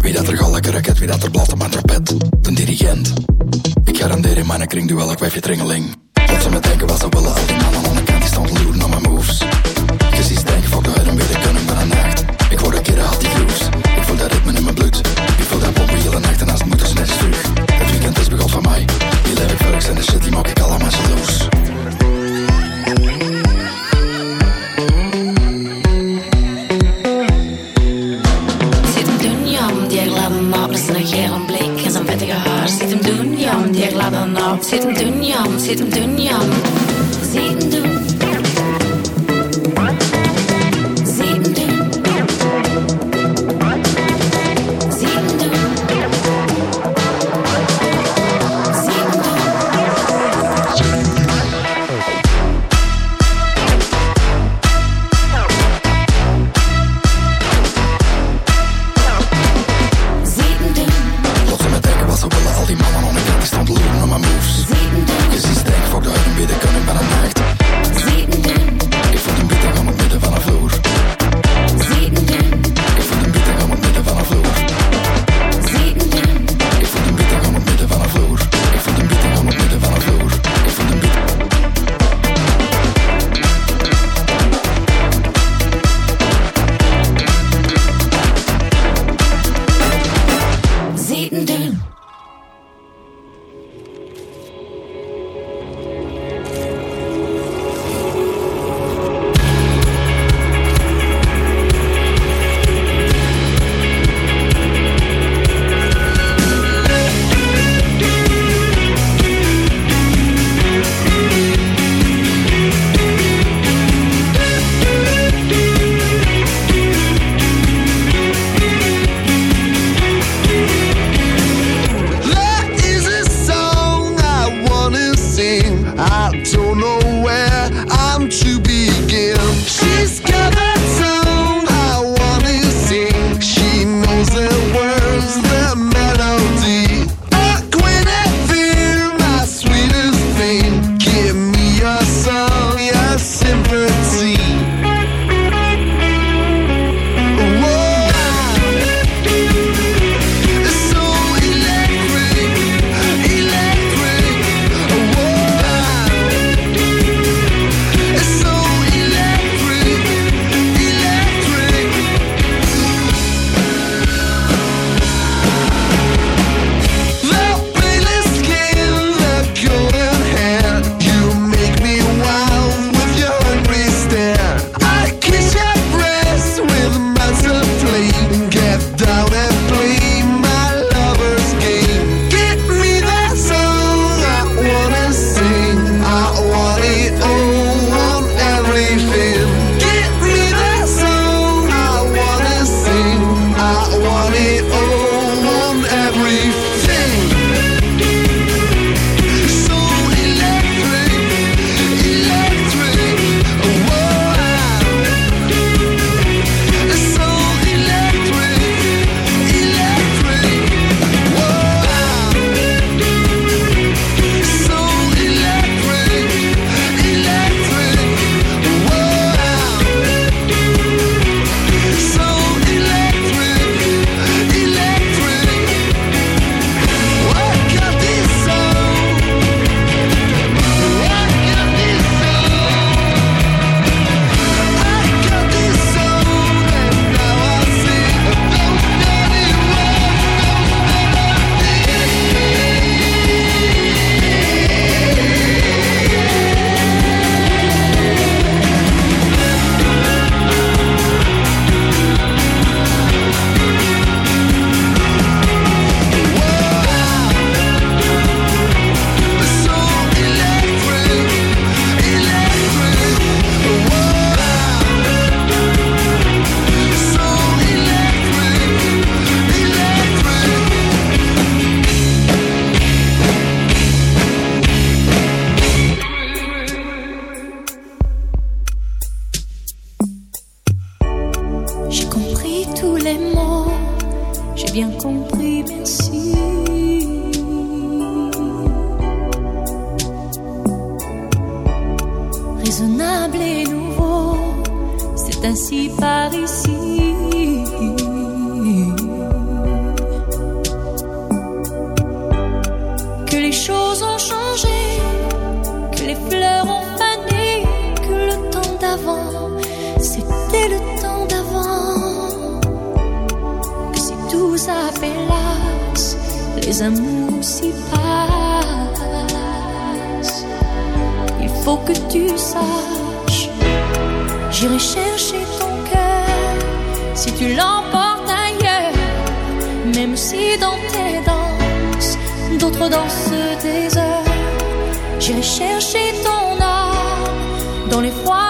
Wie dat er galleke raket, wie dat er blast op mijn trapet. De dirigent. Ik garandeer in mijn kring duel, ik wijf je tringeling. Dat ze me denken wat ze willen, al die mannen aan de kant die stond loer. sit down. only one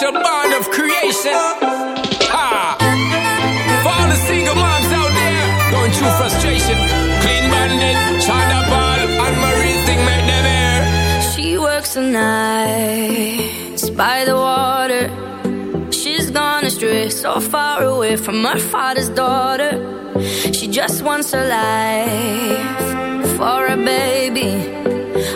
It's your bond of creation. Ha! For all the single moms out there going through frustration, clean China ball, and Marine thing them air. She works the nights by the water. She's gone astray, so far away from her father's daughter. She just wants her life for a baby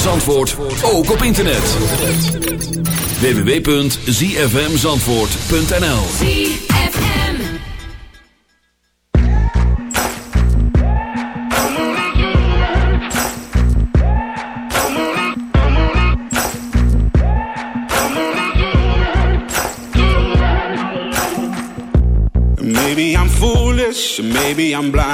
van Zandvoort ook op internet. www.zfmzandvoort.nl Maybe I'm foolish, maybe I'm blind.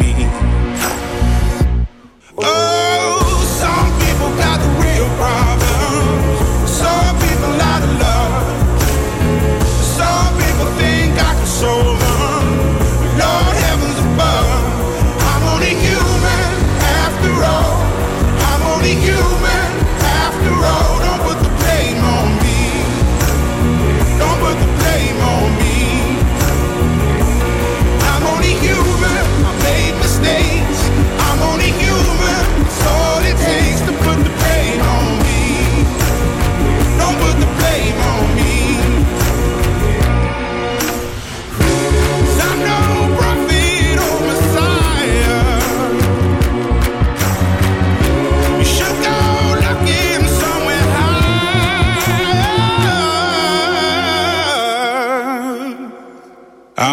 Think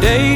day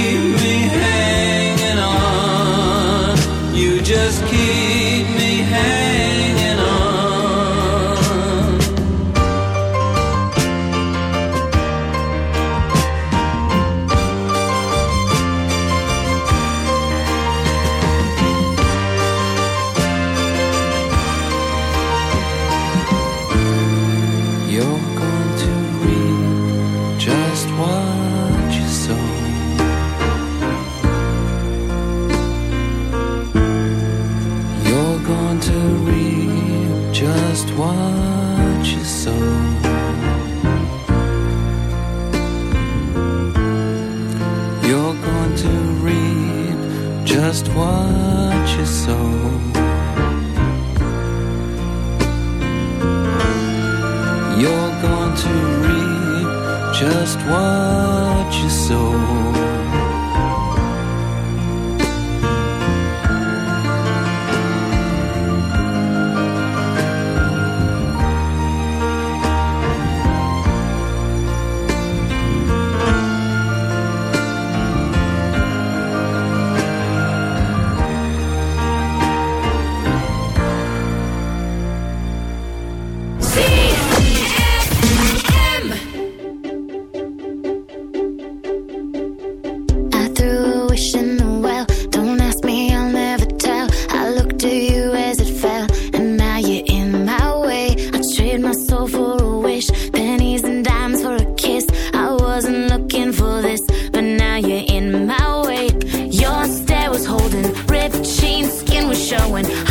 showing.